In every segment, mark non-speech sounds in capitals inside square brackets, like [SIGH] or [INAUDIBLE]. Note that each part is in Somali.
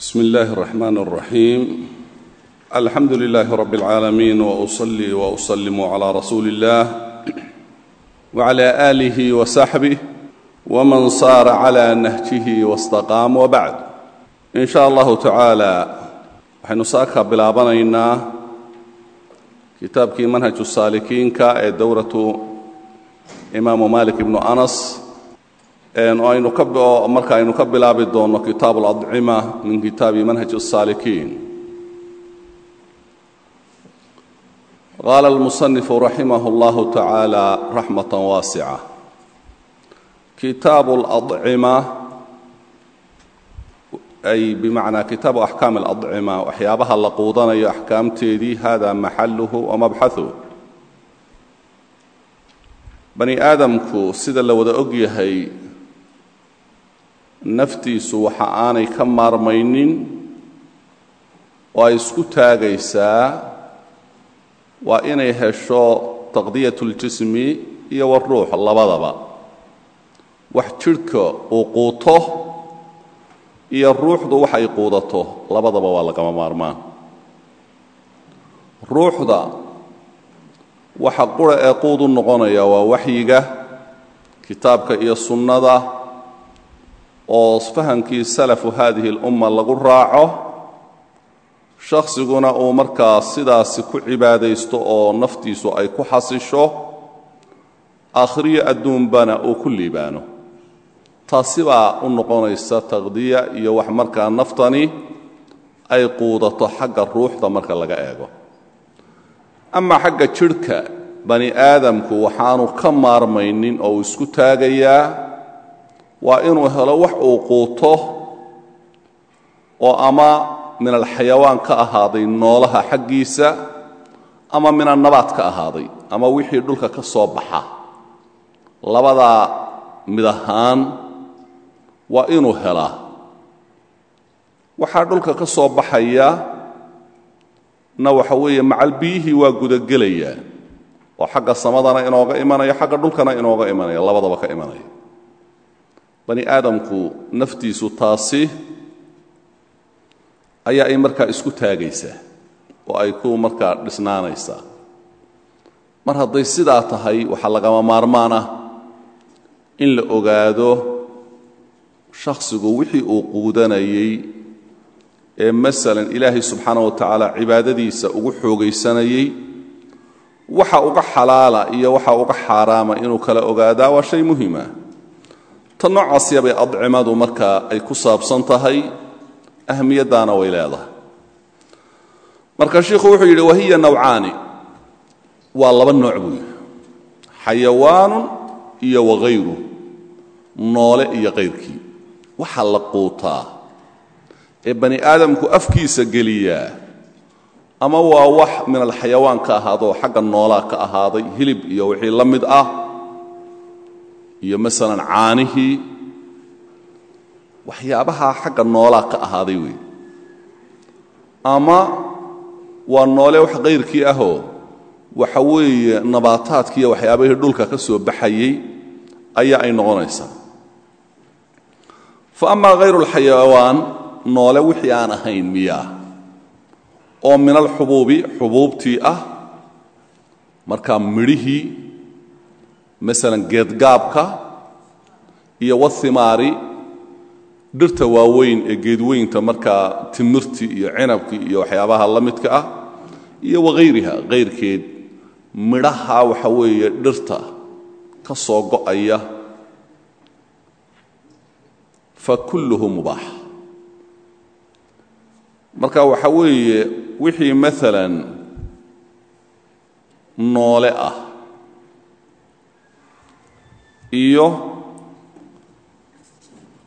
bsm اllahi الرحman الرaxيim alxamdu لlah rb العaalamiin وأصlي وأsلm عlى rasuuli الlah وعlى آlih وصaxbih wman saara عlى nahjih واstaqاam wbacd in sha allahu tacaala waxaynu saaka bilaabanaynaa kitaabkii manhaju saalikiinka ee dowratu imaamu malik ibnu anas aynu marka aynu ka bilaabi doono kitaab اladcima min kitaabi manhaj الsaalikiin qaala اlmusanifu raximah اllahu tacaala raxmaة waasica kitaabu اladcima ay bimacnaa kitaabu axkaam اladcima waxyaabaha la quudanayo axkaamteedii hada maxaluhu wamabxahu bani aadamku sida la wada og yahay naftiisu waxa aanay ka maarmaynin oo ay isku taagaysaa waa inay hesho taqdiyat اljismi iyo waruux labadaba. Wax jidhka uu quuto iyo ruuxdu wax ay quudato labadaba waa lagama maarmaan. Ruuxda waxa qura ee quud u noqonaya waa waxyiga kitaabka iyo sunnada oo fahamkii salafu haadihi اlumma lagu raaco shaksiguna uu markaa sidaasi ku cibaadaysto oo naftiisu ay ku xasisho akhriyo adduunbana uu ku liibaano. Taasi baa u noqonaysa taqdiya iyo wax markaa naftani ay quudato xagga ruuxda marka laga eego. Ama xagga jidhka bani aadamku waxaanu ka maarmaynin oo uu isku taagayaa waa inuu helo wax uu quuto oo ama min alxayawaan ka ahaaday noolaha xaggiisa ama min annabaat ka ahaaday ama wixii dhulka ka soo baxa. Labadaa mid ahaan waa inuu helaa waxaa dhulka ka soo baxaya na waxa weeye macal biyihii waa gudagelayaa oo xagga samadana inooga imanaya xagga dhulkana inooga imanaya labadaba ka imanaya bani aadamku naftiisu taasi ayaa ay markaa isku taagaysaa oo ay ku markaa dhisnaanaysaa mar hadday sidaa tahay waxaa lagama maarmaan ah in la ogaado shakhsigu wixii uu quudanayey ee masalan ilaahay subxaana wa tacaala cibaadadiisa ugu xoogaysanayey waxa uga xalaala iyo waxa uga xaaraama inuu kala ogaadaa waa shay muhima ta noocaasya bay adcimadu markaa ay ku saabsan tahay ahmiyaddaana way leedahay. Marka shiikhu wuxuu yidhi wahiya nawcaani. Waa laba nooc buu yidhi. Xayawaanun iyo wahayru noole iyo kayrkii waxa la quutaa ee bani aadamku afkiisa geliyaa ama waa wax min alxayawaan ka ahaadoo xagga noolaa ka ahaaday hilib iyo wixii la mid ah iyo masalan caanihii waxyaabahaa xagga noolaa ka ahaaday wey ama waa noole wax kayrkii ahoo waxa weeye nabaataadkiiyo waxyaabahii dhulka ka soo baxayey ayaa ay noqonaysaa fa amaa hayru اlxayawaan noole wixii aan ahayn miyaa oo min alxubuubi xubuubtii ah markaa midhihii masalan geedgaabka iyo wahimaari dhirta waaweyn ee geedweynta markaa timirtii iyo cinabkii iyo waxyaabaha la midka ah iyo wakhayriha kayrkeed midhaha waxa weeye dhirta ka soo go'aya fa kulluhu mubaax. Marka waxa weeye wixii maalan noole ah iyo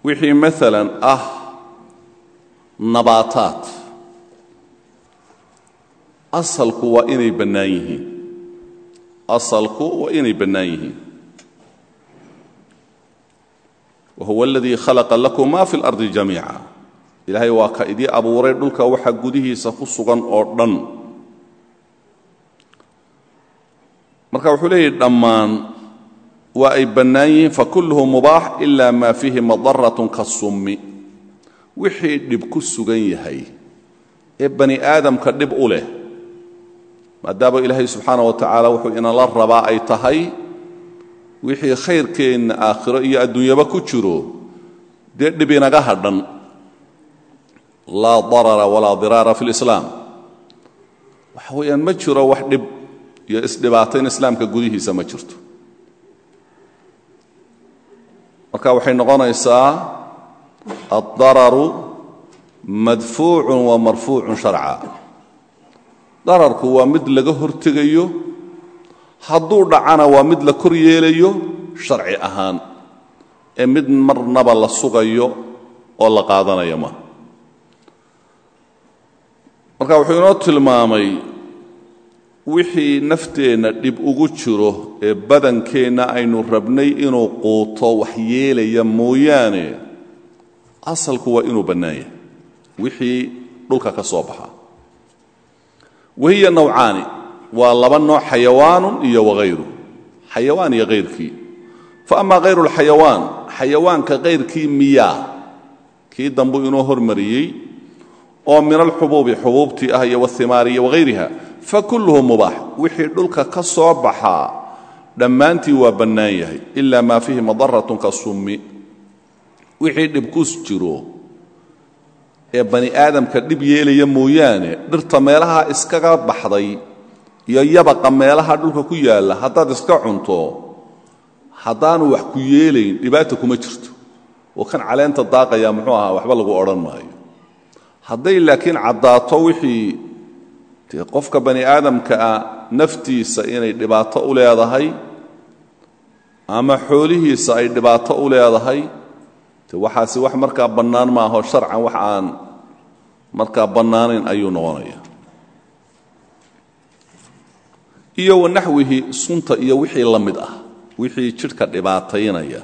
wixii maalan ah nabaataad. Asalku waa inay bannaan asalku waa inay bannaan yihiin. Wa huwa aladii khalaqa lakum ma fi اlardi jamiica. Ilaahay waa ka idii abuuray dhulka waxa gudihiisa ku sugan oo dhan. Marka wuxuu leeyahy dhammaan waa ay bannaan yihiin fakulluhu mubaax ila ma fiihi madaratun kasummi wixii dhib ku sugan yahay ee bani aadamka dhib u leh maadaama ilaahay subxaana wa tacaala wuxuu inala rabaa ay tahay wixii khayrkeenna aakhiro iyo adduunyaba ku jiro dee dhib inaga hadhan. Laa darara walaa diraara fi lislaam waxa weeyaan ma jiro wax dhib iyo isdhibaatayn islaamka gudihiisa ma jirto marka waxay noqonaysaa addararu madfuucun wa marfuucun sharca. Dararku waa mid laga hortegayo hadduu dhacana waa mid la kor yeelayo sharci ahaan ee mid marnaba la sugayo oo la qaadanayo ma. Marka wuxuu inoo tilmaamay wixii nafteenna dhib ugu jiro ee badankeenna aynu rabnay inuu quuto wax yeelaya mooyaane asalku waa inuu bannaan yahay. Wixii dhulka ka soo baxa. Wahiya nawcaani waa laba nooc xayawaanun iyo wahayru xayawaan iyo hayrkii fa ama hayru lxayawaan xayawaanka hayrkii miyaa. Kii dambu inoo hormariyey oo min alxubuubi xubuubtii ah iyo wahimaari iyo wahayriha fakulluhu mubaax. Wixii dhulka ka soo baxaa dhammaantii waa bannaan yahay ila maa fiihi madaratun ka summi. Wixii dhibkus jiro ee bani aadamka dhib yeelaya mooyaane dhirta meelaha iskaga baxday iyo yabaqa meelaha dhulka ku yaalla haddaad iska cunto haddaanu wax ku yeelayn dhibaata kuma jirto. Oo kan caleenta daaqaya muxuu ahaa waxba lagu qofka bani aadamkaa naftiisa inay dhibaato u leedahay ama xoolihiisa ay dhibaato u leedahay de waxaasi wax markaa bannaan maaho sharcan wax aan markaa bannaanayn ayuu noqonaya iyo wanaxwihi sunta iyo wixii la mid ah wixii jidhka dhibaataynaya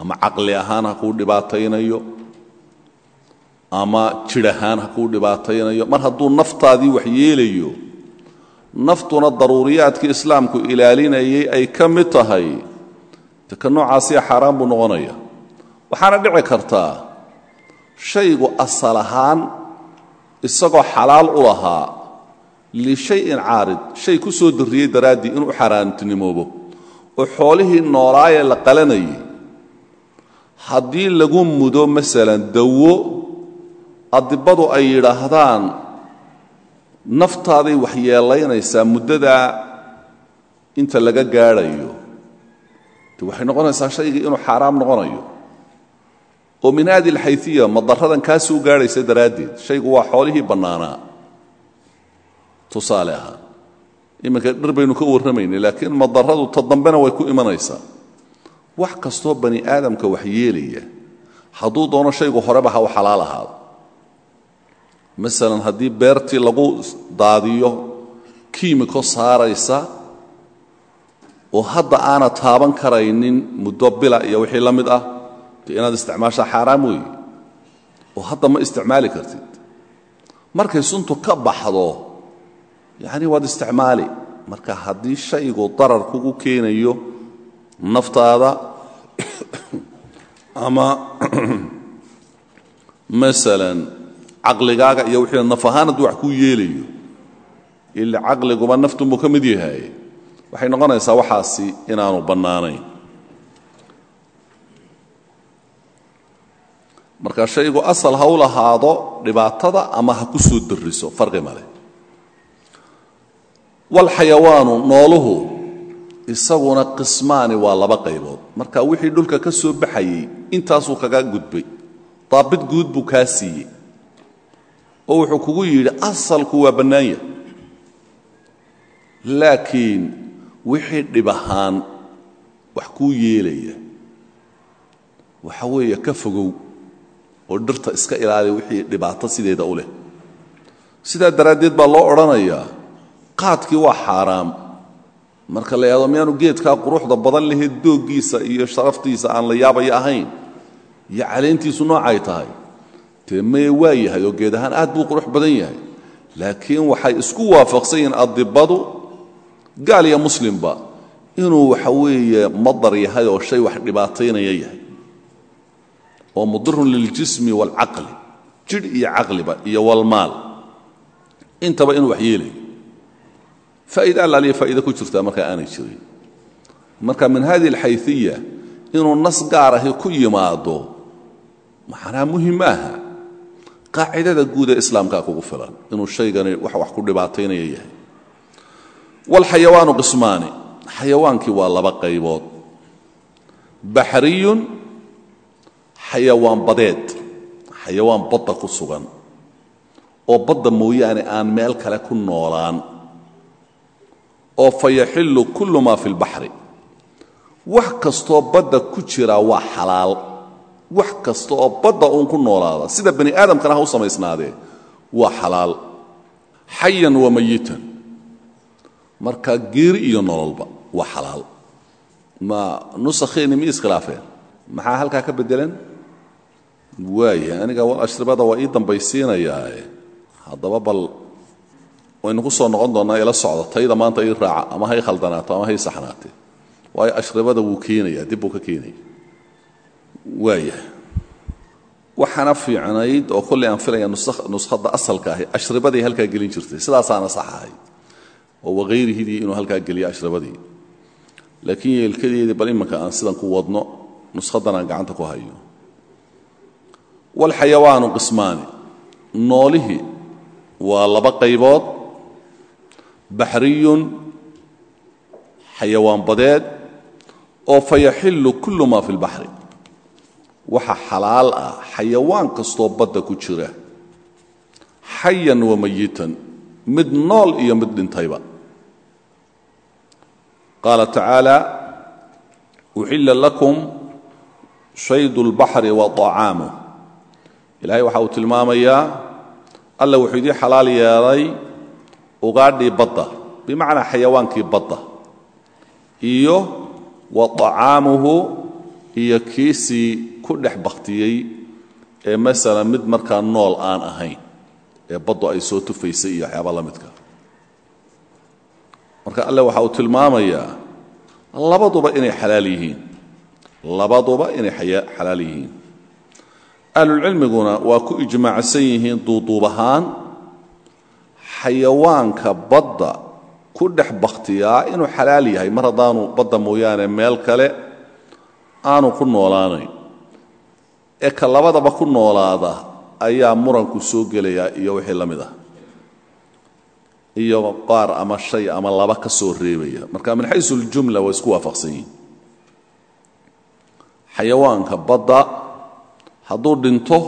ama caqli ahaan ha kuu dhibaataynayo ama jidh ahaan ha kuu dhibaataynayo. Mar hadduu naftaadii wax yeelayo naftuna daruuriyaadkii islaamku ilaalinayay ay ka mid tahay. De ka noocaasiya xaaraan buu noqonaya. Waxaana dhici kartaa shaygu asal ahaan isagoo xalaal u lahaa lishayin caarid shay ku soo darriyey daraaddii inuu xaaraantinimoobo oo xoolihii noolaayee la qalanayay. Haddii lagu mudo masalan dawo adibadu ay yidhaahdaan naftaaday waxyeelaynaysaa muddadaa inta laga gaadhayo. De waxay noqonaysaa shaygii inuu xaaraam noqonayo. Oo min hadi alxayfiya madaradan kaa soo gaadhaysa daraaddeed shaygu waa xoolihii bannaanaa tusaale ahaan iminka dhir baynu ka warramaynay laakiin madaradu ta dambena way ku imanaysaa. Wax kastoo bani aadamka wax yeelaya hadduu doono shaygu horeba ha u xalaal ahaado masalan haddii beertii lagu daadiyo kiimiko saaraysa oo hadda aana taaban karaynin muddo bila iyo wixii la mid ah de inaad isticmaashaa xaaraam weeye oo hadda ma isticmaali kartid. Markay suntu ka baxdo yacni waad isticmaali. Marka haddii shaygu darar kugu keenayo naftaada [COUGHS] ama [COUGHS] masalan caqligaaga iyo wixii naf ahaan hadduu wax kuu yeelayo ila caqliguba naftunbuu ka mid yahay. Waxay noqonaysaa waxaasi inaanu bannaanayn. Marka shaygu asal ha u lahaado dhibaatada ama ha ku soo darriso farqi male walxayawaanu nooluhu isaguna qismaani waa laba qaybood. Marka wixii dhulka ka soo baxayey intaasuu kaga gudbay. Daabit guud buu kaa siiyey oo wuxuu kugu yidhi asalku waa bannaanya laakiin wixii dhib ahaan wax kuu yeelaya waxa weeye ka fogow oo dhirta iska ilaaliya wixii dhibaato sideeda u leh. Sidaa daraaddeed baa loo odhanayaa qaadkii waa xaaraam. Marka la yahado miyaanu geedkaa quruxda badan lahee dooggiisa iyo sharaftiisa aan la yaabaya ahayn iyo caleentiisu noocay tahay mee waa yahay oo geed ahaan aad buu qurux badan yahay. Laakiin waxay isku waafaqsan yihiin adibadu gaal iyo muslimba inuu waxa weeye madar yahay oo shay wax dhibaataynaya yahay. Oo mudirun liljismi waalcaqli jidh iyo caqliba iyo walmaal intaba inuu wax yeelayo faa'iida allaaliya faa'iida ku jirtaa markaa aanay jirin. Marka min hadihi alxayثiya inuu nas gaar ahi ku yimaado macnaa muhiim maaha qaacidada guud ee islaamkaa kugu filan inuu shaygani wax wax ku dhibaataynaya yahay. Wاlxayawaanu qismaani xayawaankii waa laba qaybood. Baxriyun xayawaan badeed xayawaan badda ku sugan oo badda mooyaane aan meel kale ku noolaan oo fa yaxillu kullu maa fi اlbaxri wax kastoo badda ku jira waa xalaal wax kasta oo badda uun ku noolaada sida bani aadamkana ha u samaysnaadee waa xalaal. Xayan wa mayitan marka geeri iyo nololba waa xalaal. Ma nusakheeni mi iskhilaafeen? Maxaa halkaa ka beddelan waaya aniga wal ashribada waa ii dambaysiinayaae haddaba bal waynu ku soo noqon doonnaa ila socda maanta ii raaca ama hay khaldanaato ama hay saxnaatee. Waayo ashribada wuu dib buu ka keenaya waaya waxaana fiicnayd oo kolley aan filaya nuskhadda asalka ahi ashribaday halkaa gelin jirtay. Sidaasaana sax ahayd. Oo wakayrihidii inuu halkaa geliyo ashribadii. Laakiin yeelkadeedii bal imanka aan sidan ku wadno nuskhadan aan gacanta ku hayo. Waalxayawaanu qismaani. Noolihii waa laba qaybood. Baxriyun xayawaan badeed oo fa yaxillu kullu maa fi اlbaxri waxa xalaal ah xayawaan kastoo badda ku jira xayan wa mayitan mid nool iyo mid dhintayba qaala tacaala uxilla lakum shaydu اlbaxri wa طacaamuh ilaahay waxa uu tilmaamayaa alla wuxuu idii xalaal yeelay ugaadhii badda bimacnaa xayawaankii badda iyo wa طacaamuhu iyo kiisii ku dhex ee masalan mid markaa nool aan ahayn ee baddu ay soo tufaysay iyo waxyaaba la midka. Marka alle waxa uu tilmaamayaa labaduba inay xalaal yihiin. Labaduba inay xalaal yihiin. Ahlulcilmiguna waa ku ijmaacsan yihiin duuduub ahaan xayawaanka badda ku dhex bakhtiyaa inuu xalaal yahay. Mar haddaanu badda mooyaane meel kale aanu ku noolaanayn ee ka labadaba ku noolaada ayaa muranku soo gelayaa iyo wixii la mid ah. Iyo qaar ama shay ama laba ka soo reebaya. Marka min xaysu اljumla waa isku waafaqsan yihiin xayawaanka badda hadduu dhinto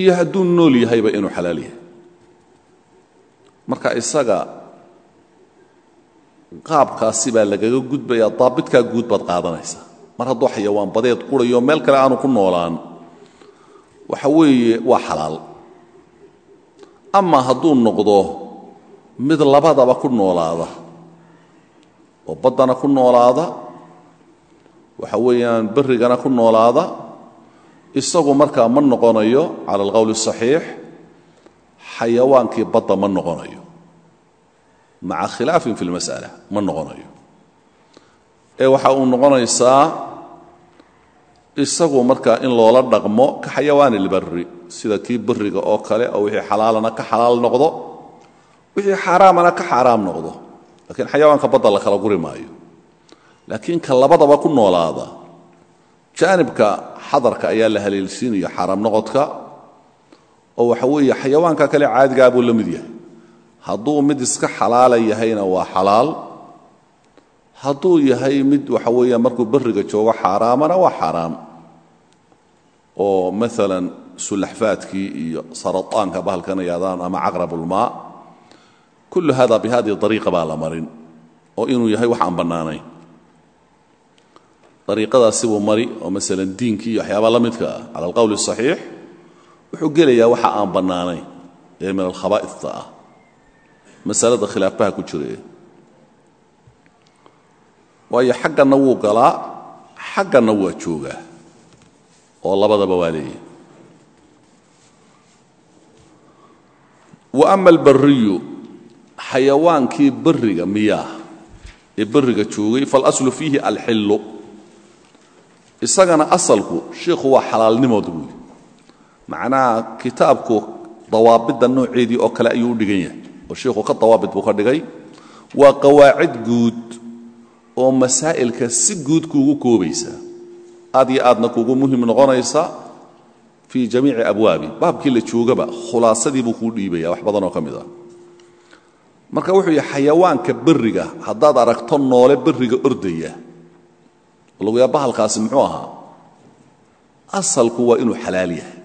iyo hadduu nool yahayba inuu xalaal yahay. Marka isaga qaabkaasi baa lagaga gudbaya daabitkaa guud baad qaadanaysaa mar hadduu xayawaan badeed qurayo meel kale aanu ku noolaan. Waxa weeye waa xalaal. Ama hadduu noqdo mid labadaba ku noolaada oo baddana ku noolaada waxa weeyaan berigana ku noolaada isagu markaa ma noqonayo cala alqowli اsaxiix xayawaankii badda ma noqonayo. Maca khilaafin fi اlmas'ala ma noqonayo ee waxa uu noqonaysaa isagu markaa in loola dhaqmo ka xayawaan ilbari sida kii beriga oo kale oo wixii xalaalana ka xalaal noqdo wixii xaaraamana ka xaaraam noqdo. Lakiin xayawaanka badda la kala guri maayo. Laakiin ka labadaba ku noolaada. Jaanibka xadarka ayaa la haleelsiinaya xaaraam noqodka oo waxa weeye xayawaanka kale caadigaa buu la mid yahay. Hadduu mid iska xalaala yahayna waa xalaal hadduu yahay mid waxa weeyaan markuu beriga joogo xaaraamana waa xaaraam. oo maalan sulaxfaadkii iyo saraaanka bahalkanayadaan ama caqrabulmaa kullu hada bi hadihi ariiqa baa la marin oo inuu yahay wax aan bannaanayn. Ariiqadaasibuu mari oo maalan diinkii iyo waxyaabaa la midka ah. Cala alqowli asaxiix wuxuu gelayaa waxa aan bannaanayn ee min alkhabaa'ita ah masalada khilaafbaha ku jira waayo xagganna wuu galaa xagganna waa joogaa. Oo labadaba waa leeyahy wa ama albariyu xayawaankii beriga miyaa ee beriga joogay faاlaslu fiihi alxillu. Isagana asalku shiikhu waa xalaalnimood buuyi macnaha kitaabku dawaabidda nooceedii oo kale ayuu u dhigan yahay oo shiikhu ka dawaabid buu ka dhigay. Waa qawaacid guud oo masaa'ilka si guud kuugu koobaysa. Aad iyo aadna kuugu muhiim noqonaysa fii jamiici abwaabi baabkii la joogaba khulaasadii buu kuu dhiibaya wax badanoo ka mid ah. Marka wuxuu yahay xayawaanka berriga haddaad aragto noole berriga ordaya oo lagu yaa bahalkaasi muxuu ahaa? Asalku waa inuu xalaal yahay.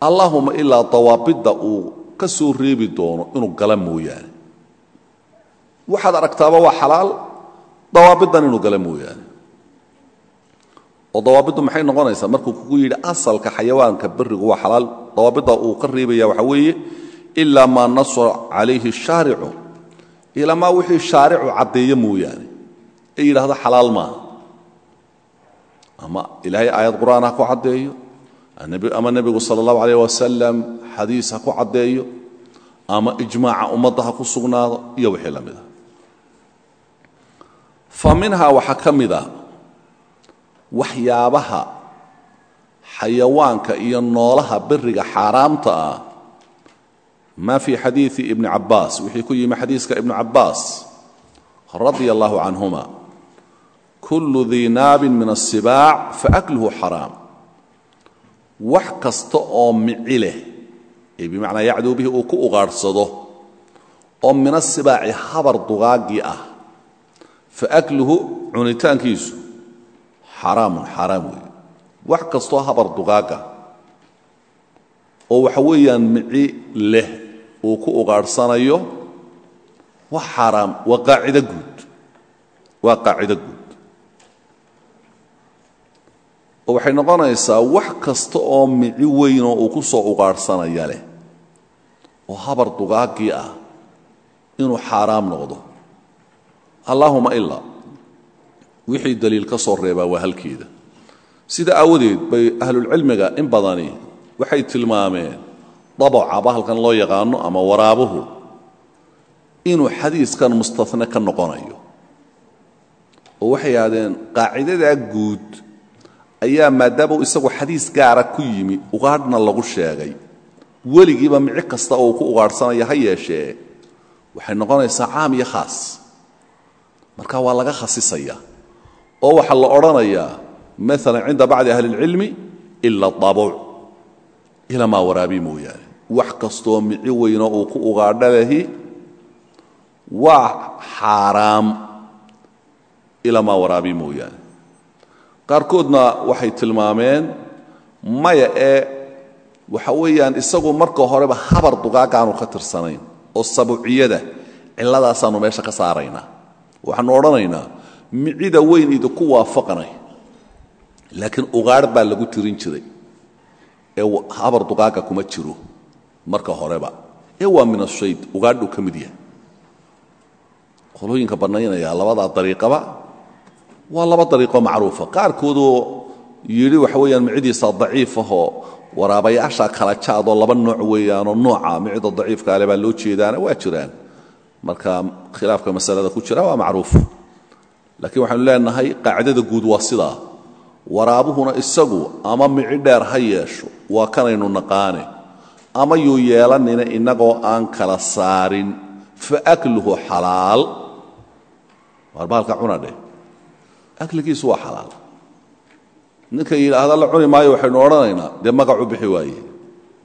Allaahuma ilaa dawaabidda uu ka soo reebi doono inuu gala mooyaane. Waxaad aragtaaba waa xalaal dawaabiddan inuu mooyaane. oo dawaabiddu maxay noqonaysaa? Markuu kugu yidhi asalka xayawaanka berrigu waa xalaal. Dawaabidda uu ka reebaya waxaa weeye ilaa maa nasa calayhi shaaricu. Ilaa maa wixii shaaricu caddeeyo mooyaane. Ee yidhaahdo xalaal maaha ama ilaahay aayad qur'aan ha ku caddeeyo ama nebigu sala allahu calayh wasalam xadiis ha ku caddeeyo ama ijmaaca ummadda ha ku sugnaado iyo wixii la mid a fa minhaa waxaa ka mid a waxyaabaha xayawaanka iyo noolaha berriga xaaraamta ah. Ma fii xadiidi ibni cabbaas wixii ku yimi xadiiska ibnu cabbaas radia allahu canhuma. Kullu dii naabin min asibaac faakluhu xaraam. Wax kasta oo mici leh ee bimacnaa yacduu bihi uu ku ugaadhsado oo min asibaaci habar dugaaggii ah faakluhu cunitaankiisu. Xaraamun xaaraam weeye. Wax kastoo habar dugaagga oo waxa weeyaan mici leh uu ku ugaadhsanayo waa xaaraam waa qaacido guud. Waa qaacido guud. Oo waxay noqonaysaa wax kasta oo mici weynoo uu ku soo ugaadhsanaya leh oo habar dugaaggii ah inuu xaaraam noqdo allaahuma ilaa wixii daliil ka soo reebaa waa halkeeda. Sida aawadeed bay ahlulcilmiga in badani waxay tilmaameen dabaca bahalkan loo yaqaano ama waraabuhu inuu xadiiskan mustane ka noqonayo. Oo waxay yidhahdeen qaacidadaa guud ayaa maadaama isagu xadiis gaara ku yimi ugaadhna lagu sheegay. Weligiiba mici kasta oo uu ku ugaadhsanaya ha yeeshee waxay noqonaysaa caam iyo khaas marka waa laga khasisaya oo waxaa la odhanayaa maalan cinda bacdi ahli اlcilmi ila dabuc ila maa waraabi mooyaane. Wax kastoo mici weynoo uu ku ugaadha lahi waa xaaraam. Ila maa waraabi mooyaane. Qaarkoodna waxay tilmaameen maya ee waxa weeyaan isagu marka horeba habar dugaagaanu ka tirsanayn oo sabuciyada cilladaasaannu meesha ka saaraynaa waxaanu odhanaynaa micida weyn idinku waafaqanay laakiin ugaadh baa lagu tirin jiray. Ee habar dugaagga kuma jiro marka horeba. Ee waa min ashayd ugaadhuu ka mid yahay. Qolooyinka bannaynaya labadaa dariiqaba waa laba dariiqo macruufa. Qaarkoodoo yidhi waxa weeyaan micidiisa daciif ahoo waraabayaasha kala jaadoo laba nooc weeyaanoo nooca micida daciifka ale baa loo jeedaana waa jiraan marka khilaafka masalada ku jira waa macruuf. Laakiin waxaanu leenahay qaacidada guud waa sidaa waraabuhuna isagu ama mici dheer ha yeesho waa kanaynu naqaane. Ama yuu yeelanina innagoo aan kala saarin. Faakluhu xalaal. Waar baalka cuna dheh akligiisu waa xalaal. Ninka yidhaahda la cuni maayo waxaynu odhanaynaa dee magacu bixi waaye?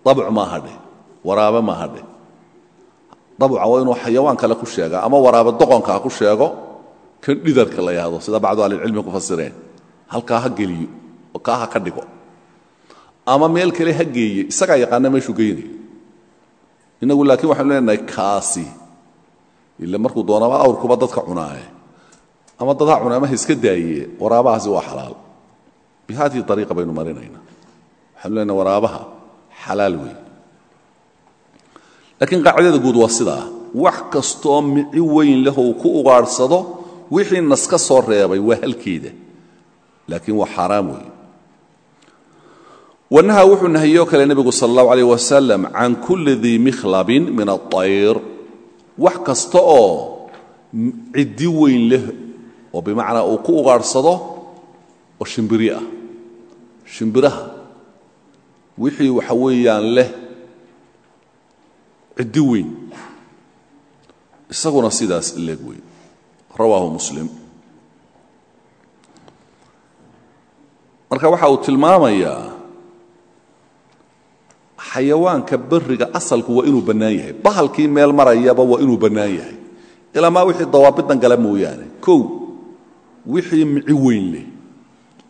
Dabc maaha dheh waraabe maaha dheh dabca waa inuu xayawaan kale ku sheega ama waraabe doqonka ha ku sheego kan dhidarka la yidhahdo sida bacdu ahlilcilmi ku fasireen. Halkaa ha geliyo oo kaa ka dhigo. Ama meel kale ha geeye isagaa yaqaana meeshuu geynayo innagu laakiin waxaynu leenahay kaasi. Ila markuu doonaba awrkuba dadka cunaaye. Ama dad cuna ama iska daaye waraabahaasi waa xalaal. Bi ariiqa baynu marinaynaa. Waxaynu leenahay waraabaha xalaal wey laakiin qaacidada guud waa sidaa. Wax kastoo mici weyn leh ou ku ugaadhsado wixii nas ka soo reebay waa halkeeda. Laakiin waa xaaraam weeye wanaha wuxuu nahiyoo kale nebigu sal allahu alayh wasalam can kulli dii mikhlabin min aطayr wax kasta oo ciddi weyn leh oo bimacnaa uu ku ugaadhsado oo shimbiri ah. Shimbiraha. Wixii waxa weeyaan leh ciddi weyn isaguna sidaas leeg weyn. Rawaahu muslim. Marka waxa uu tilmaamayaa xayawaanka beriga asalku waa inuu bannaan yahay. Bahalkii meel marayaba waa inuu bannaan yahay. Ilaamaa wixii dawaabidan gala mooyaane. Kow wixii mici weyn leh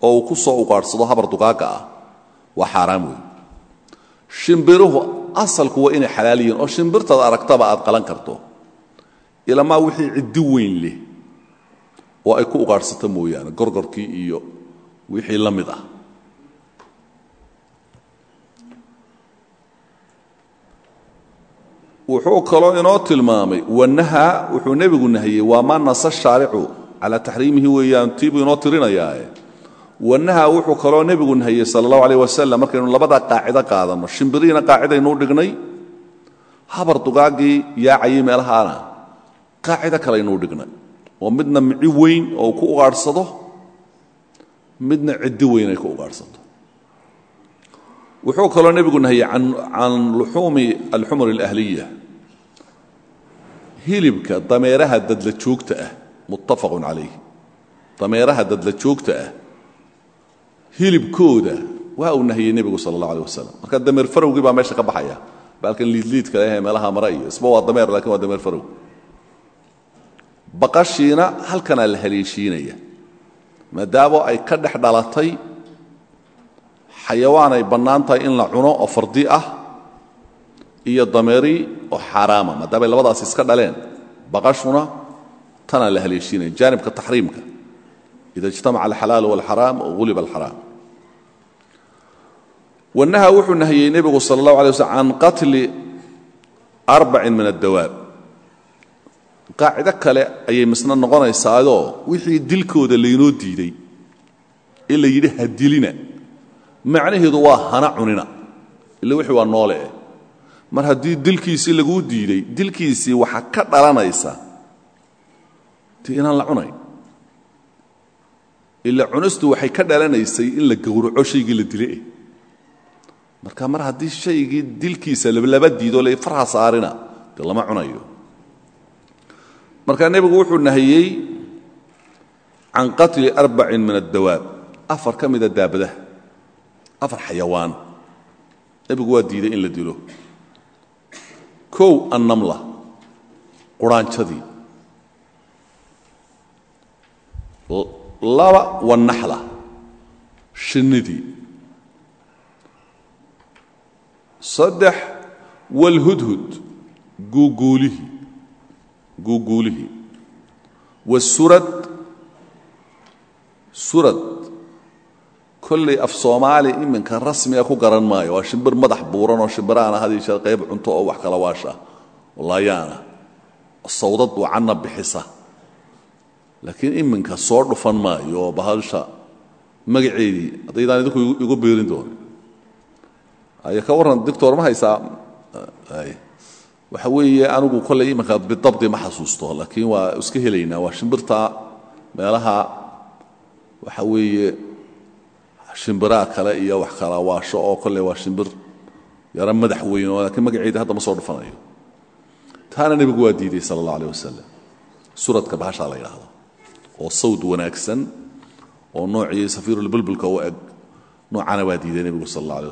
oo uu ku soo ugaadhsado habar dugaagga ah waa xaaraam weyn. Shimbiruhu asalku waa inay xalaal yihiin oo shimbirtaad aragtaba aad qalan karto. Ilaamaa wixii ciddi weyn leh oo ay ku ugaadhsato mooyaane gorgorkii iyo wixii la mid ah. Wuxuu kaloo inoo tilmaamay wanaha wuxuu nebigu nahiyey waa maa nasa shaaricu calaa taxriimihi weeyaan tiibuu inoo tirinayaae wanaha wuxuu kaloo nebigu nahiyey sala allahu aleyh wasalam markaynu labada qaacido qaadanno shimbirihiina qaacidaynuu dhignay. Habar dugaaggii yaacayay meelahaana qaacido kalaynuu dhignay. Oo midna mici weyn oo ku ugaadhsado midna ciddi weyn ay ku ugaadhsato wuxuu kaloo nebigu nahiyey can luxuumi alxumur alahliya. Hilibka dameeraha dadla joogta ah muttafaqun calayh dameeraha dadla joogta ah hilibkooda. Waa uu nahiyey nebigu sala allah aleh marka dameer farowgii baa meesha ka baxaya. Baalkan liidliidka leh ee meelaha iyo isba waa dameer laakiin waa dameer farow. Baqashiina halkanaa la haleeshiinaya. Maadaamo ay ka dhex dhalatay xayawaan ay bannaan in la cuno oo fardi ah iyo dameeri oo xaaraama maadaama ay labadaas iska dhaleen. Baqashuna tanaa la haleeshiinaya. Jaanibka taxriimka. Ida ijtamaca alxalaalu walxaraam uliba alxaraam wanaha wuxuu nahiyey nebigu sala allahu alay waslm can qatli arbacin min addawaab. Qaacido kale ayay misna noqonaysaayoo wixii dilkooda laynoo diiday ee la yidhi hadilina macnaheedu waa hana cunina ila wixii waa noole eh. Mar haddii dilkiisii laguu diiday dilkiisii waxaa ka dhalanaysa ti inaan la cunayn. Ila cunistu waxay ka dhalanaysay in la gowraco shaygii la dile eh marka mar haddii shaygii dilkiisa laba diido la farha saarina lama cunayo. Marka nebigu wuxuu nahiyey can qatli arbacin min addawaab. Afar ka mida afar xayawaan. Nebigu waa diiday in la dilo. Kow annamla quraanjadii. Laba wanaxla shinnidii saddex walhudhud guuguulihii guuguulihii wasurad surad kollay af soomaali iminka rasmiga ku garan maayo. Waa shimbir madax buuran oo shimbiraana had yeeshee qayb cunto oo wax kala waasha. Laayaana sawdad wacanna bixisa. Laakiin iminka soo dhufan maayo oo bahasha magaceedii. Haddaydaan idinku igu aya ka warran doctor ma haysaa waxa weeye anigu kollay iminka bidabdi ma xasuusto laakiin waa iska helaynaa waa shimbirta meelaha waxa weeye shimbiraa kale iyo wax kala waasho oo kolley waa shimbir yaro madax weyn oo laakiin magaceedii hadda ma soo dhufanayo. Taana nebigu waa diiday sala allah aleh wasalam suradka la yidhaahdo oo sawd wanaagsan oo noocii safiirulbulbulka u eg noocana waa diiday nebigu sala allah aleh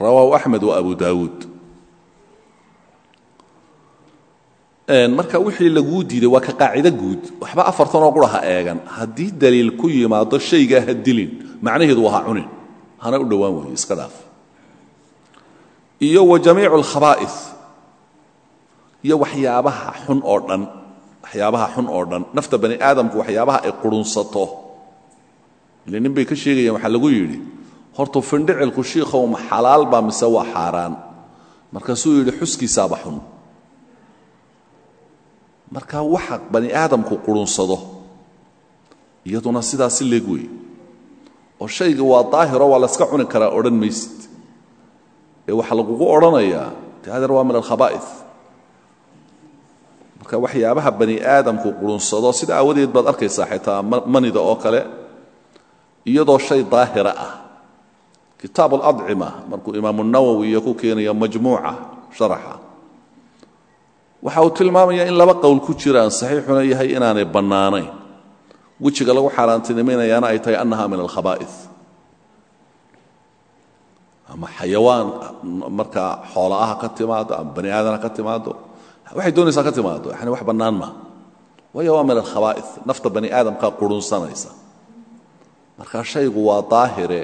rawaahu axmed wa abu daawuud. Marka wixii laguu diiday waa ka qaacido guud. Waxba afartanoo qura ha eegan. Haddii daliil ku yimaado shaygaa ha dilin macnaheedu waa ha cunin. Hana u dhowaan weeye iska dhaaf. Iyo wa jamiicu alkhabaa'is iyo waxyaabaha xun oo dhan waxyaabaha xun oo dhan. Nafta bani aadamku waxyaabaha ay qurunsato. Ile bay ka sheegayaan waxaa lagu yidhi hortu findhicilku shiikhow ma xalaal baa mise waa xaaraan. Markaasuu yidhi xuskiisaaba xun. Marka waxa bani aadamku qurunsado iyaduna sidaas si leeg wey oo shayga waa daahiro waa layska cuni karaa odhan maysid. Ee waxaa lagugu odhanayaa de hadeer waa min alkhabaa'is. Marka waxyaabaha bani aadamku qurunsado sida aawadeed baad arkaysaa xitaa manida oo kale iyadoo shay daahira ah kitaab اlacima markuu imaamu nawowi iyo ku keenaya majmuuca sharaxa. Waxa uu tilmaamaya in laba qowl ku jiraan saxiixuna yahay inaanay bannaanayn. Wejiga lagu xaaraantinimaynayaana ay tahay annaha min alkhaba'is ama xayawaan markaa xoolaa ha ka timaado ama bani aadan ha ka timaado waxay doonaysaa ka timaado yani wax bannaan maa waayo waa min alkhaba'is nafta bani aadamkaa qurunsanaysa marka shaygu waa daahire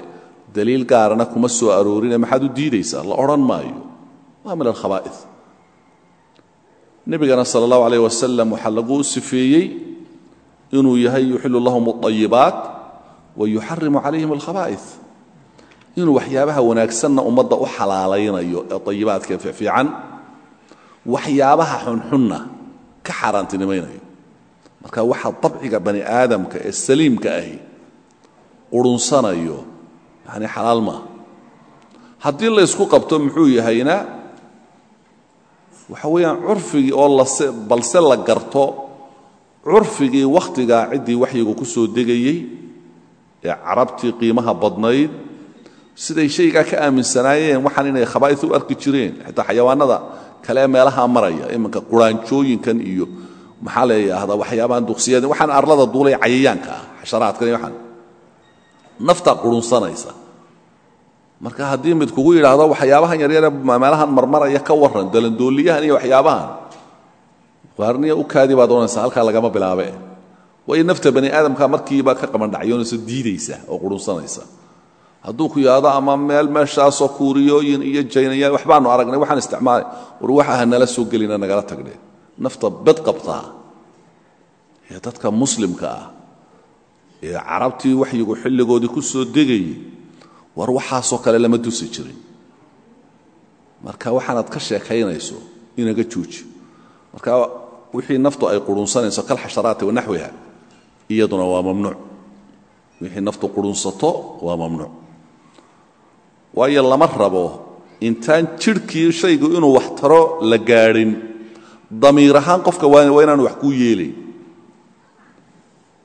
daliil gaarana kuma soo aroorine maxaad u diidaysaa? La odhan maayo. Waa min alkhaba'is nebigana sala allahu alayh wasalam waxaa lagu sifeeyey inuu yahay yuxilu lahum alayibaat wa yuxarimu calayhim alkhaba'is inuu waxyaabaha wanaagsanna ummadda u xalaalaynayo ee ayibaadka ee fiican waxyaabaha xunxunna marka waxa dabciga bani aadamka ee saliimka ahi qurunsanayo yani xalaal maaha haddii la ysku qabto muxuu yahayna waxa weeyaan curfigii oo balse la garto curfigii wakhtigaa ciddii waxyigu ku soo degayey ee carabtii qiimaha badnayd siday shaygaa ka aaminsanaayeen waxaan inay khabaa'is u arki jireen. Xitaa xayawaanada kale ee meelaha maraya iminka quraanjooyinkan iyo maxaa la yidhaahdaa waxyaabahan duqsiyada waxaan arlada duulay cayayaanka ah waxaan naftaa qurunsanaysa marka haddii mid kugu yidhaahdo waxyaabahan yaryare meelahan marmaraya ka warran dalandooliyahan iyo waxyaabahan qaarniya u kaadi baad ohanaysaa halkaa lagama bilaabe. Waayo nafta bani aadamka markiiba ka qabandhacyoonayso diidaysa oo qurunsanaysa hadduu ku yidhaahdo ama meel meeshaasoo kuuriyooyin iyo jaynaya waxbaanu aragnay waxaan isticmaalay. War waxa ha nala soo gelina nagala tagne nafta bad qabtaa. Ee dadka muslimka ah ee carabtii waxyigu xilligoodii ku soo degayey war waxaasoo kale lama dusi jirin. Marka waxaanaad ka sheekaynayso inaga jooji. Marka wixii naftu ay qurunsanayso kalxasharaati wanaxwiha iyaduna waa mamnuuc. Wixii naftu qurunsato waa mamnuuc. Waayo lama rabo intaan jidhkii shaygu inuu wax taro la gaadhin. Damiir ahaan qofka waa inaanu wax kuu yeelayn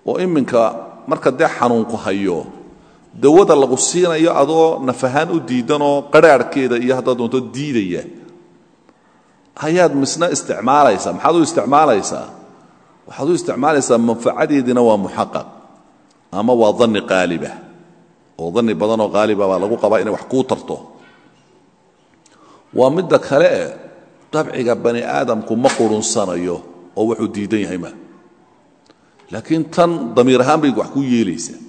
oo iminka marka dee xanuunku hayo dawada lagu siinayo adoo nafahaan u diidanoo qarhaarhkeeda iyo haddaad doonto diidaya ayaad misna isticmaalaysaa maxaad u isticmaalaysaa? Waxaad u isticmaalaysaa manfacadeediina waa muxaqaq ama waa danni qaaliba oo danni badanoo qaaliba baa lagu qabaa inay wax kuu tarto. Waa midda kale e dabciga bani aadamku ma qurunsanayo oo wuxuu diidan yahay ma laakiin tan damiir ahaan bay wax kuu yeelaysaa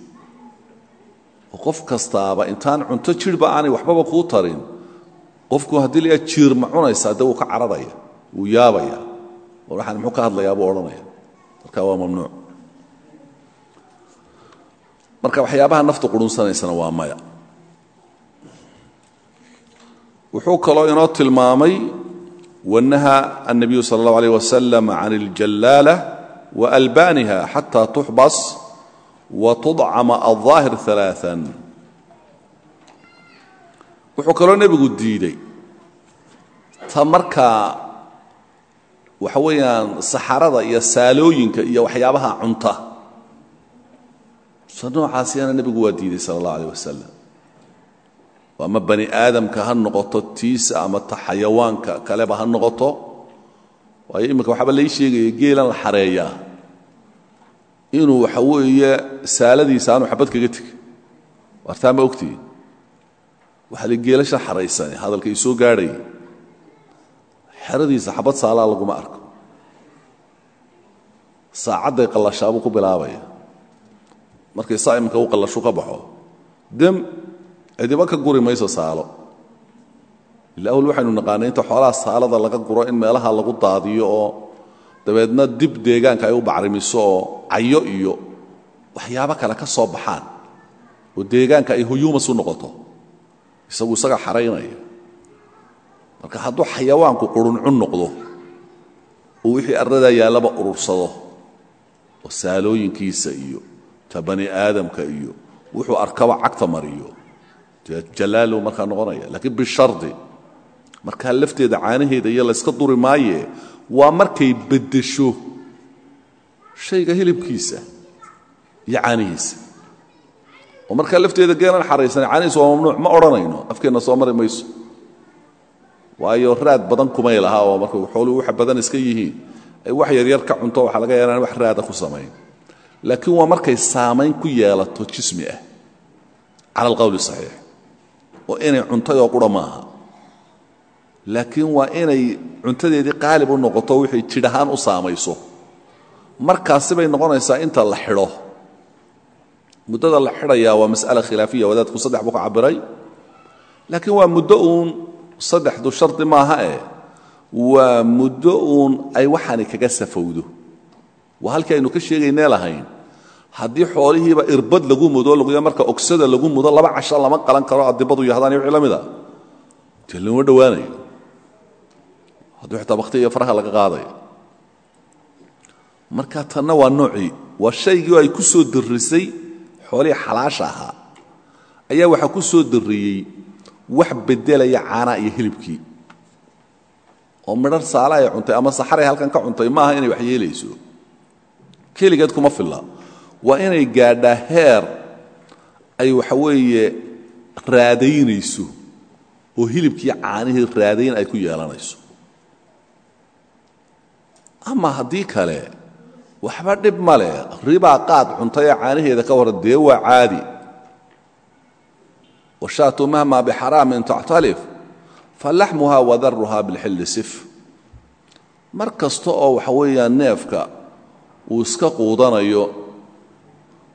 oo qof kastaaba intaan cunto jidhba aanay waxbaba kuu tarin qofku haddii la jiir ma cunaysaa dee wuu ka cararaya wuu yaabaya war waxaan muxuu ka hadlayaa buu odhanaya marka waa mamnuuc marka waxyaabaha naftu qurunsanaysana waa maya wuxuu kaloo inoo tilmaamay wanaha الnabiyu salى اllahu alيyh wasalam can اljallaala waalbaaniha xata tuxbas watudcama alظaahir ثalaaثa wuxuu kaloo nebigu diiday ta markaa waxa weeyaan saxarada iyo saalooyinka iyo waxyaabaha cunta sa noocaasiyana nebigu waa diiday sala allah aleh wasalam ama bani aadamka ha noqoto tiisa ama ta xayawaanka kaleba ha noqoto waayo imminka waxaaba lai sheegaya geelan la xareeyaa. Inuu waxa weeye saaladiisa aanu xabad kaga tegin waartaa ma ogtihin waxaa li geelasha xaraysane hadalka i soo gaadhaya xeradiisa xabad saalaa laguma arko. Saacadday qallashaabuu ku bilaabaya. Markay saa'imka u qallashu ka baxo dem cidiba guri mayso saalo ila awl waxaynu naqaanay inta xoolaha saalada laga guro in meelaha lagu daadiyo oo dabeedna dib deegaanka ay u bacrimiso oo cayo iyo waxyaabo kale ka soo baxaan oo deegaanka ay huyuumas u noqoto isagu isaga xaraynaya. Marka hadduu xayawaanku quruncun noqdo oo wixii arradaa yaallaba urursado oo saalooyinkiisa iyo ta bani aadamka iyo wuxuu arkaba cagta mariyo. Dee markaa noqonaya laakiin bishardi markaa lafteeda caanaheeda iyo layska duri maaye waa markay beddesho shayga hilibkiisa iyo caanihiisa. Oo markaa lafteeda geelan xaraysan caanihiis waa mamnuuc ma odhanayno afkeenna soo mari mayso. Waayo raad badan kumay lahaa oo marka xooluhu waxa badan iska yihiin. Ay wax yaryar ka cunto waxaa laga yaaa inaan wax raada ku samayn. Laakiin waa markay saamayn ku yeelato jismi ah. Cala saxiix. Oo inay cuntayoo qura maaha laakiin waa inay cuntadeedii qaalib u noqoto wixay jidh ahaan u saamayso. Markaasi bay noqonaysaa inta la xidho. Muddada la xidhayaa waa mas'ala khilaafiya wadaadku saddex buu ka cabbiray. Laakiin waa muddo uun saddexdu shardi maaha eh waa muddo uun ay waxaani kaga safowdo. Waa halkii aynu ka sheegaynee lahayn haddii xoolihiiba irbad lagu mudo laguya marka ogsada lagu mudo laba casho lama qalan karo adibadu yahdaan iyo wixii la mid a. Dee lama dhowaanayo haddii xitaa bakhti iyo faraha laga qaadayo marka tanna waa noocii waa shaygii ay ku soo dirrisay xoolihii xalaasha ahaa. Ayaa waxaa ku soo dirriyey wax beddelaya caanaa iyo hilibkii oo midhar saala ay cuntay ama saxaray halkan ka cuntay maaha inay wax yeelayso. Keligeed kuma filla. Waa inay gaadhaa heer ay waxa weeye raadaynayso oo hilibkii caanihii raadayn ay ku yeelanayso ama haddii kale waxba dhib ma leh. Ribaa qaad cuntayee caanaheeda ka warran dee waa caadi. Washaatu mahma bixaraamin tactalif falaxmuha wadaruha bilxilli sif. Mar kasta oo waxa weeyaan neefka uu iska quudanayo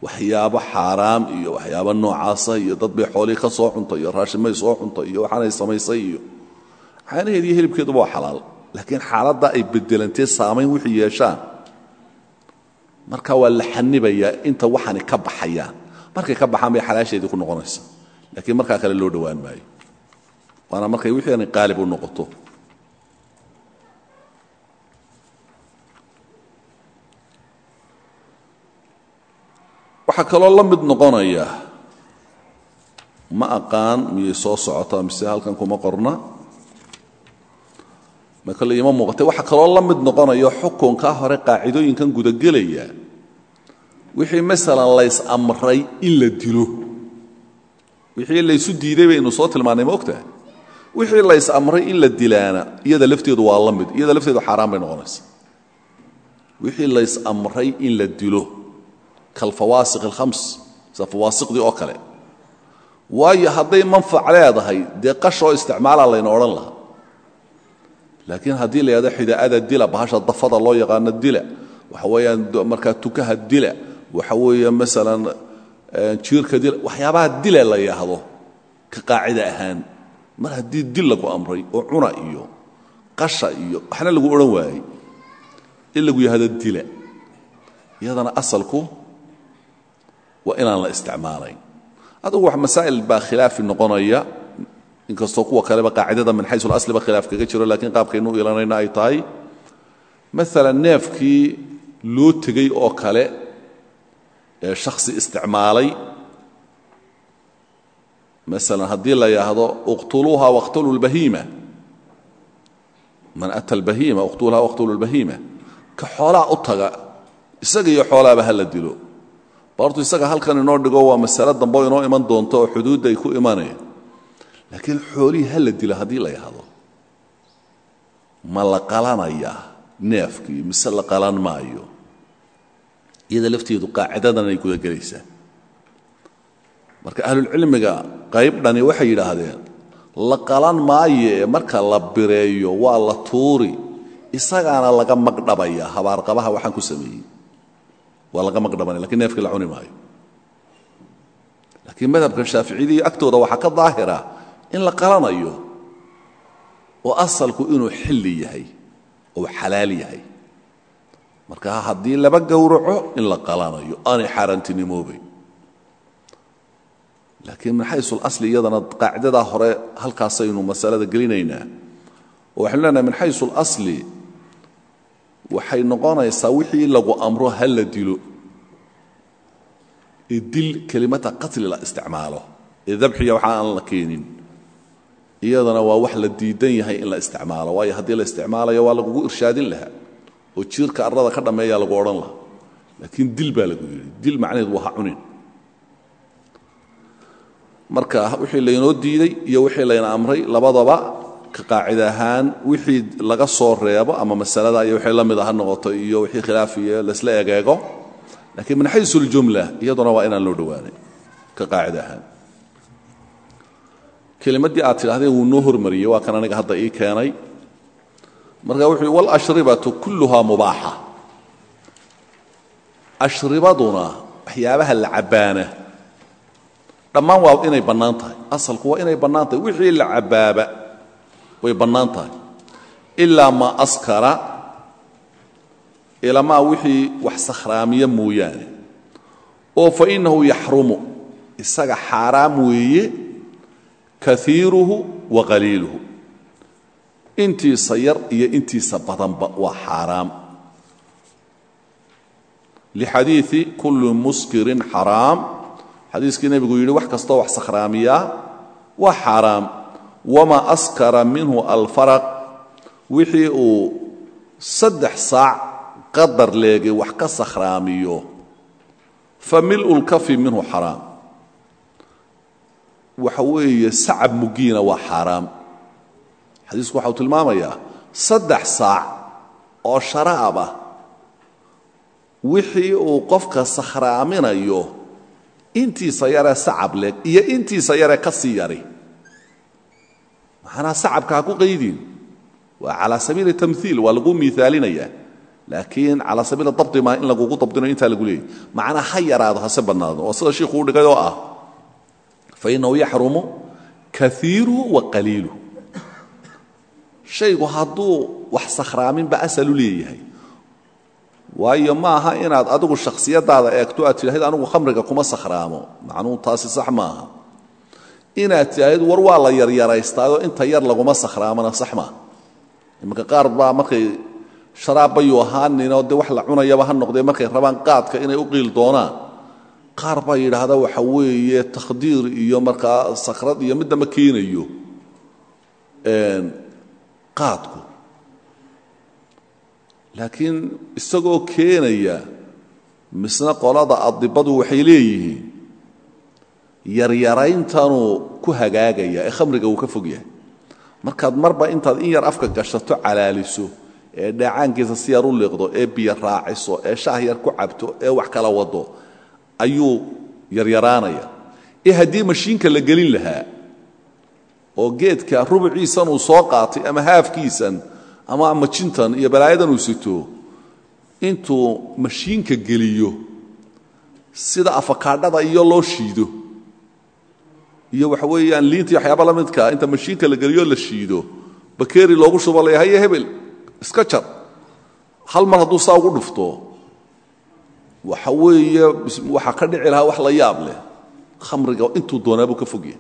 waxyaabo xaaraam iyo waxyaabo noocaasa iyo dad bay xoolihii ka soo cuntay iyo raashimay soo cuntay iyo waxaanay samaysay iyo caanaheed iyo hilibkeeduba waa xalaal laakiin xaaladda ay bedelantee saamayn wixii yeeshaan marka waa la xanibayaa inta waxani ka baxayaan markay ka baxaan bay xalaasheedii ku noqonaysa. Laakiin markaa kale loo dhowaan maayo. Waana markay wixii aanay qaalib u noqoto. Waxaa kaloo la mid noqonaya ma aqaan miyay soo socotaa mise halkan kuma qorna ma kale ima muuqatay waxaa kaloo la mid noqonayo xukunkaa hore qaacidooyinkan gudagelaya. Wixii masalan lays amray in dilo. Wixii laysu diiday baynu soo tilmaannay ma wixii lays amray in la iyada lafteedu waa la mid iyada lafteedu xaaraan bay noqonaysa. Wixii lays amray in la dilo. Kalfawaasiq alkhams sida fawaasiqdii oo kale. Waayo hadday manfac leedahay dee qashoo isticmaalaa layna odhan lahaa laakiin haddii la yidhahdo xidaa'ada dila bahasha dafada loo yaqaano dila waxa weeyaan markaa tukaha dila waxa weeye masalan jiirka dila waxyaabaha dila la yidhaahdo ka qaacida ahaan. Mar haddii dil lagu amray oo cuna iyo qasha iyo waxna lagu odhan waayey in lagu yidhahdo dila iyadana asalku waa inaan la isticmaalayn adugu wax masaa'il baa khilaafi noqonaya inkastoo kuwa kaleba qaacidada min xayu asliba khilaaf kaga jiro lakiin qaabkaynuu ilanayna ay tahay. Maala neefkii loo tegey oo kale ee shaksi isticmaalay maala haddii la yidhaahdo uqtuluuha waqtulu lbahiima man ata lbahiima uqtuluha waqtulu lbahiima ka xoolaa u taga isaga iyo xoolaaba hala dilo. Ba isaga halkan inoo dhigo waa masale dambo inoo iman doonto oo ay ku imanaya laakiin xoolihii ha la dilo haddii la yahdo ma la qalanayaa neefkii mise la qalan maayo? Iyada lafteedu qaacidadan ay gudagelaysaa marka ahlulcilmiga qayb waxay yidhaahdeen la qalan maayo marka la bireeyo waa la tuuri. Isagaana laga magdhabaya habaarqabaha waxaan ku sameeyey. Waa laga magdhabanaya lakiin neefkii la cuni maayo. Laakiin madhabka shaaficiyadii agtooda waxaa ka daahira in la qalanayo oo asalku inuu xilli yahay oo xalaal yahay. Marka haddii laba gowraco in la qalanayo aanay xaaraantinimoobayn laakiin min xaysu اlasli iyadana qaacidadaa hore halkaasaynu masalada gelinaynaa. Oo waxaynu leenahay min xaysu اlasli waxay noqonaysaa wixii lagu amro ha la dilo dil kelimata qatli la isticmaalo ee dabxiga waxa aan la keenin iyadana waa wax la diidan yahay in la isticmaalo. Waayo haddii la isticmaalayo waa lagugu irshaadin lahaa. Oo jiirka arrada ka dhammeeyaa lagu odhan lahaa. Laakiin dil baa lagu yidhi. Dil macnaheedu waa ha cunin. Marka wixii laynoo diiday iyo wixii layna amray labadaba ka qaacida ahaan wixii laga soo reebo ama masalada iyo wixii la mid a ha noqoto iyo wixii khilaafiyo laysla egeego lakiin min xaysu اljumla iyaduna waa inaan loo dhowaanay ka qaacida ahaan kelimaddii aad tidhahdeen wuu noo hormariyey waa kan aniga hadda ii keenay. Marka wuxuu yhi walashribatu kulluhaa mubaaxa. Ashribaduna waxyaabaha la cabbaana. Dhammaan waa inay bannaan tahay. Asalku waa inay bannaan tahay. Wixii la cabbaaba way bannaan tahay. Ilaa maa askara ilamaa wixii wax sakhraamiya mooyaane. Oo fa innahu yaxrumu isaga xaaraam weeye kaiiruhu wa qaliiluhu. Intiisa yar iyo intiisa badanba waa xaaraam. Lixadiii kulli muskirin xaraam. Xadiiskii nebigu yidhi wax kastoo wax sakhraamiyaa waa xaaraam. Wamaa askara minhu alfaraq. Wixii uu saddex saac qadar leegay wax ka sakhraamiyo fa mil'u waxa weeye sacab mugiina waa xaaraam. Xadiisku waxa uu tilmaamayaa saddex saac oo sharaab ah. Wixii uu qofka sakhraaminayo intiisa yaree sacab leeg iyo intiisa yaree ka sii yari. Maxanaa sacabka ha ku qaydin. Waa calaa sabiili tamhiil waa lagu miaalinayaa laakiin calaa sabiili dabdi maa in lagugu dabdinayo intaa lagu leeyay macnaa ha yaraado hase bannaado oo sida shiikhuu dhigay oo ah fainahu yaxrumu kaiiruhu wa qaliiluhu shaygu hadduu wax sakhraaminba asalu leeyahay waayo ma aha inaad adigu shakhsiyadaada eegto aad tidhahayd anigu khamriga kuma sakhraamo macnuhu taasi sax maaha inaad tidhahayd war waa la yaryaraystaayoo inta yar laguma sakhraamona sax maaha imanka qaar baa markay sharaabbayuu ahaaninoo dee wax la cunayaba ha noqdee markay rabaan qaadka inay u qiil doonaan qaar baa yidhaahda waxa weeye takhdiir iyo markaa sakhrad iyo midnama keenayo qaadku. Laakiin isagoo keenaya misna qolada adibadu waxay leeyihiin yaryarayntanuu ku hagaagaya ee khamriga uu ka fog yahay. Markaad marba intaad in yar afka gashato calaaliso ee dheecaankiisa si yar u liqdo ee biyo raaciso ee shaah yar ku cabto ee wax kala wado ayuu yaryaraanaya ee haddii mashiinka la gelin lahaa oo geedka rubuciisan uu soo qaatay ama haafkiisan ama majintan iyo balaayadan uu sito intuu mashiinka geliyo sida afakaadhada iyo loo shiido iyo waxa weeyaan liinta iyo waxyaaba la inta mashiinka la geliyo la shiido bakeeri loogu shubo laya haye hebel iska jar hal mar hadduu saa ugu dhufto waxa weeye waxaa ka dhici lahaa wax la yaab leh. Khamriga intuu doonaabuu ka fogyahay.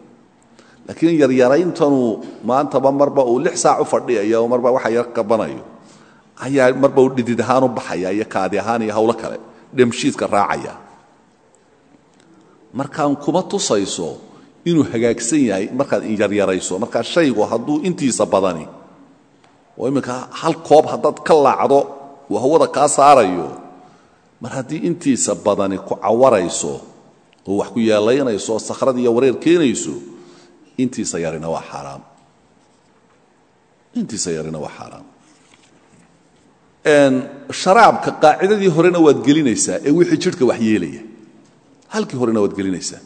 Laakiin yaryarayntanu maantaba marba uu lix saac u fadhiyaya oo marba waxa yar qabanayo. Ayaa marba uu dhidid ahaan u baxaya iyo kaadi ahaan iyo hawlo kale. Dhemshiidka raacaya. Markaan kuma tusayso inuu hagaagsan yahay markaad yaryarayso. Markaa shaygu hadduu intiisa badani oo imminka hal koob haddaad ka laacdo uu hawada kaa saarayo mar haddii intiisa badani ku cawarayso oo wax ku yeelaynayso oo sakhrad iyo wareer keenayso intiisa yarina waa xaaraam. Intiisa yarina waa xaaraam. Sharaabka qaacidadii horena waad gelinaysaa ee wixii jidhka wax yeelaya. Halkii horena waad gelinaysaa.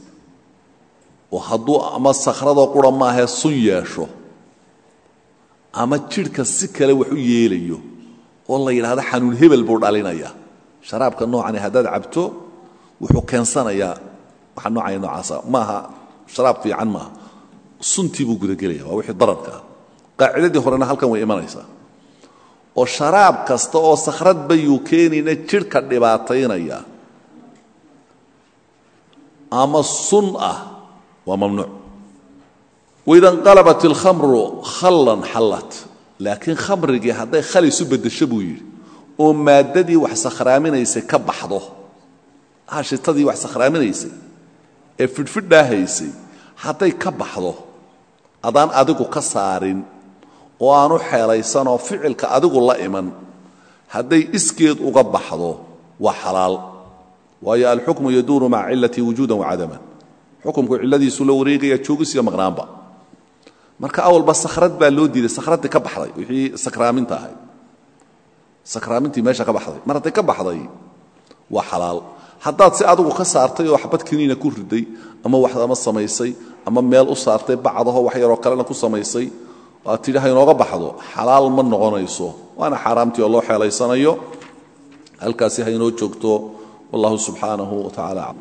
Oo hadduu ama sakhradoo qura maahee sun yeesho ama jidhka si kale wax u yeelayo oo la yidhaahdo xanuun hebel buu dhalinaya sharaabka noocani haddaad cabto wuxuu keensanayaa. Waxa noocaya noocaasa maaha sharaab fiican maaha. Suntii buu gudagelaya waa wixii dararka ah. Qaacidadii horena halkan way imanaysaa. Oo sharaab kasta oo sakhrad bayuu keenayna jidhka dhibaataynaya. Ama sun ah waa mamnuuc. Waida inqalabat ilkhamru khallan xallat. Laakiin khamrigii hadday khal isu beddesho buu yidhi oo maaddadii wax sakhraaminaysay ka baxdo. Ashitadii wax sakhraaminaysay ee fidhfidhaahaysay hadday ka baxdo. Adaan adigu ka saarin oo aanu xeelaysanoo ficilka adigu la iman. Hadday iskeed uga baxdo waa xalaal. Waayo alxukmu yaduuru maca cilati wujuudan wacadaman xukumku cilladiisu la wareegaya joogis maqnaanba. Marka awalba sakhrad baa loo diiday sakhraddii ka baxday wixii sakraaminta ahayd sakraamintii meesha ka baxday. Mar hadday ka baxday waa xalaal. Haddaad si adigu ka saartay oo xabad kaniina ku riday ama wax ama samaysay ama meel u saartay bacdaho wax yaroo kalena ku samaysay aad tidhi ha inooga baxdo. Xalaal ma noqonayso. Waana xaaraamtii oo loo xeelaysanayo. Halkaasi ha inoo joogto. Wallahu subxaanahu wa tacala aclam